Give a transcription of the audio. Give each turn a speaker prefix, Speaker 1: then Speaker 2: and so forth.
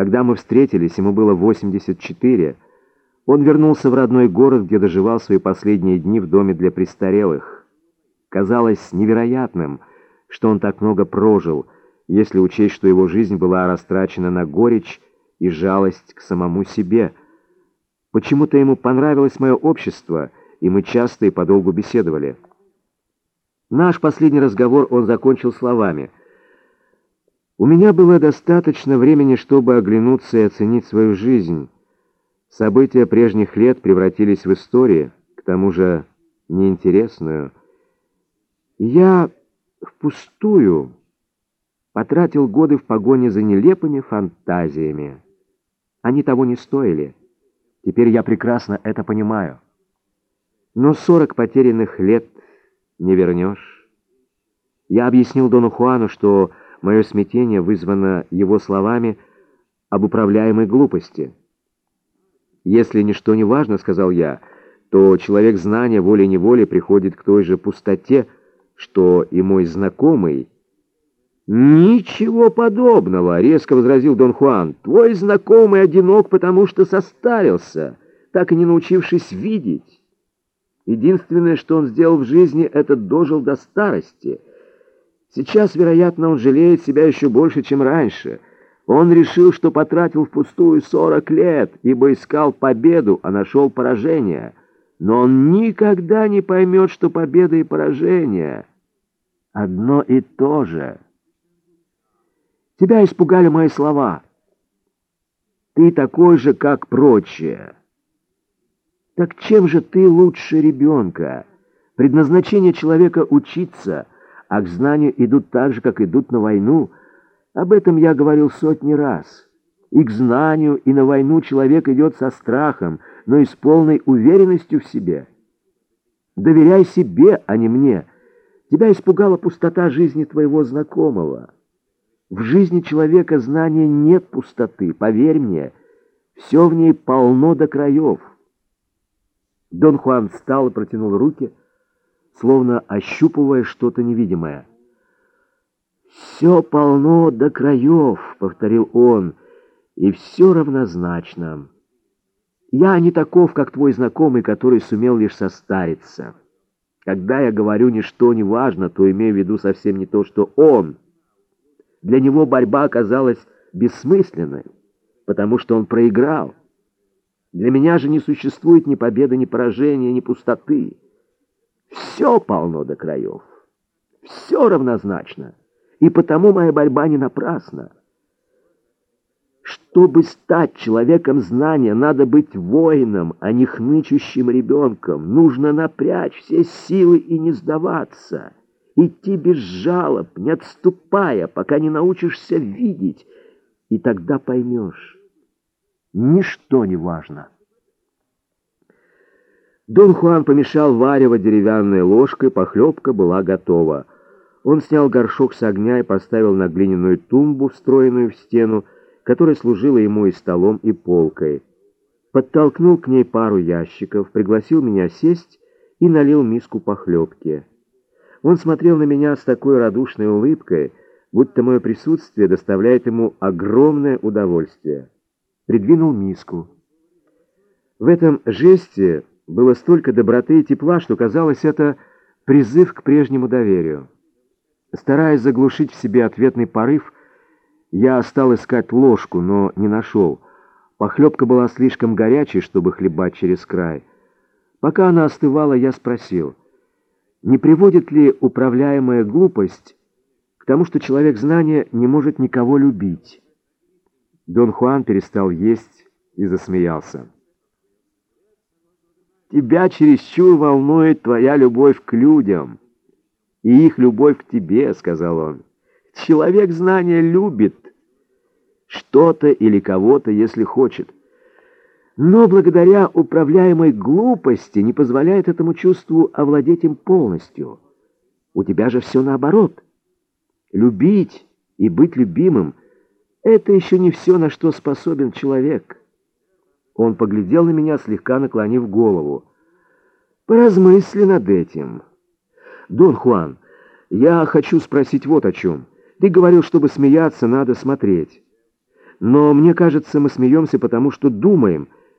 Speaker 1: Когда мы встретились, ему было 84. Он вернулся в родной город, где доживал свои последние дни в доме для престарелых. Казалось невероятным, что он так много прожил, если учесть, что его жизнь была растрачена на горечь и жалость к самому себе. Почему-то ему понравилось мое общество, и мы часто и подолгу беседовали. Наш последний разговор он закончил словами. «У меня было достаточно времени, чтобы оглянуться и оценить свою жизнь. События прежних лет превратились в историю, к тому же неинтересную. Я впустую потратил годы в погоне за нелепыми фантазиями. Они того не стоили. Теперь я прекрасно это понимаю. Но сорок потерянных лет не вернешь. Я объяснил Дону Хуану, что мое смятение вызвано его словами об управляемой глупости. «Если ничто не важно, — сказал я, — то человек знания волей-неволей приходит к той же пустоте, что и мой знакомый». «Ничего подобного!» — резко возразил Дон Хуан. «Твой знакомый одинок, потому что состарился, так и не научившись видеть». Единственное, что он сделал в жизни, это дожил до старости. Сейчас, вероятно, он жалеет себя еще больше, чем раньше. Он решил, что потратил впустую 40 лет, ибо искал победу, а нашел поражение. Но он никогда не поймет, что победа и поражение одно и то же. Тебя испугали мои слова. Ты такой же, как прочие. Так чем же ты лучше ребенка? Предназначение человека — учиться, а к знанию идут так же, как идут на войну. Об этом я говорил сотни раз. И к знанию, и на войну человек идет со страхом, но и с полной уверенностью в себе. Доверяй себе, а не мне. Тебя испугала пустота жизни твоего знакомого. В жизни человека знания нет пустоты, поверь мне. Все в ней полно до краев. Дон Хуан встал и протянул руки, словно ощупывая что-то невидимое. «Все полно до краев», — повторил он, — «и все равнозначно. Я не таков, как твой знакомый, который сумел лишь состариться. Когда я говорю «ничто не важно», то имею в виду совсем не то, что он. Для него борьба оказалась бессмысленной, потому что он проиграл. Для меня же не существует ни победы, ни поражения, ни пустоты. Все полно до краев. Все равнозначно. И потому моя борьба не напрасна. Чтобы стать человеком знания, надо быть воином, а не хнычущим ребенком. Нужно напрячь все силы и не сдаваться. Идти без жалоб, не отступая, пока не научишься видеть. И тогда поймешь. Ничто не важно. Дон Хуан помешал варево деревянной ложкой, похлебка была готова. Он снял горшок с огня и поставил на глиняную тумбу, встроенную в стену, которая служила ему и столом, и полкой. Подтолкнул к ней пару ящиков, пригласил меня сесть и налил миску похлебки. Он смотрел на меня с такой радушной улыбкой, будто мое присутствие доставляет ему огромное удовольствие придвинул миску. В этом жесте было столько доброты и тепла, что казалось это призыв к прежнему доверию. Стараясь заглушить в себе ответный порыв, я стал искать ложку, но не нашел. Похлебка была слишком горячей, чтобы хлебать через край. Пока она остывала, я спросил, не приводит ли управляемая глупость к тому, что человек знания не может никого любить? Дон Хуан перестал есть и засмеялся. «Тебя чересчур волнует твоя любовь к людям и их любовь к тебе», — сказал он. «Человек знания любит что-то или кого-то, если хочет, но благодаря управляемой глупости не позволяет этому чувству овладеть им полностью. У тебя же все наоборот. Любить и быть любимым — это еще не все, на что способен человек. Он поглядел на меня, слегка наклонив голову. Поразмысли над этим. Дон Хуан, я хочу спросить вот о чем. Ты говорил, чтобы смеяться, надо смотреть. Но мне кажется, мы смеемся потому, что думаем,